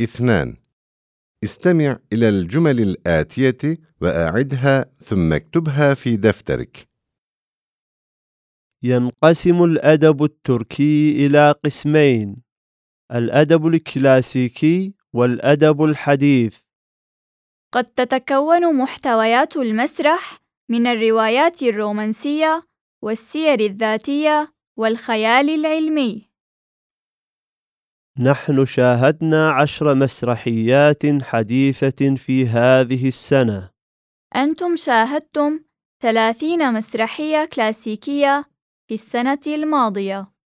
اثنان. استمع إلى الجمل الآتية وأعدها ثم اكتبها في دفترك. ينقسم الأدب التركي إلى قسمين الأدب الكلاسيكي والأدب الحديث. قد تتكون محتويات المسرح من الروايات الرومانسية والسير الذاتية والخيال العلمي. نحن شاهدنا عشر مسرحيات حديثة في هذه السنة. أنتم شاهدتم ثلاثين مسرحية كلاسيكية في السنة الماضية.